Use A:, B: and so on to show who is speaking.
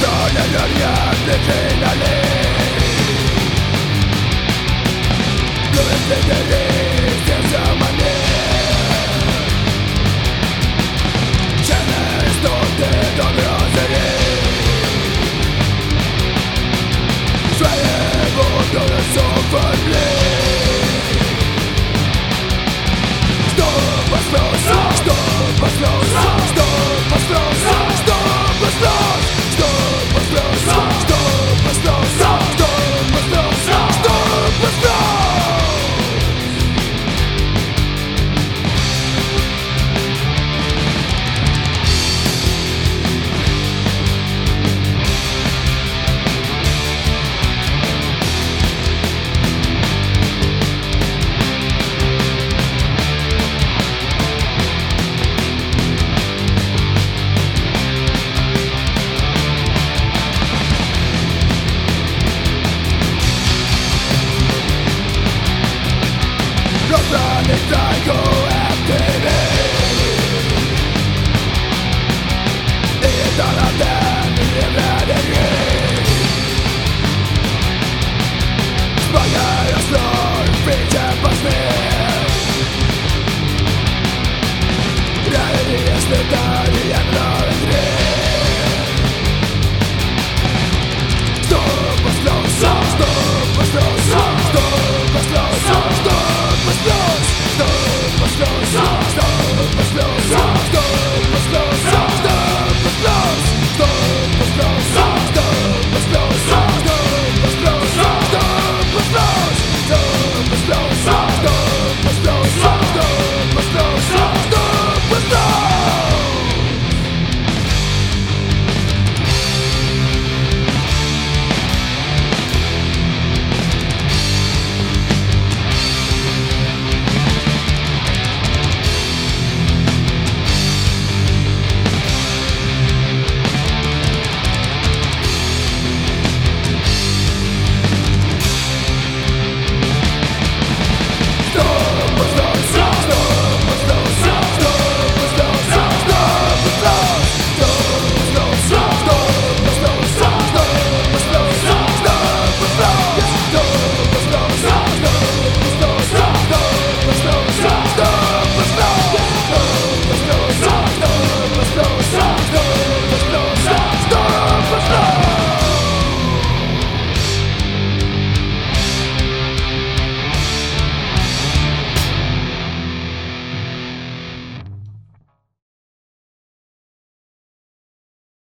A: No no no de te la ロッドネタイゴ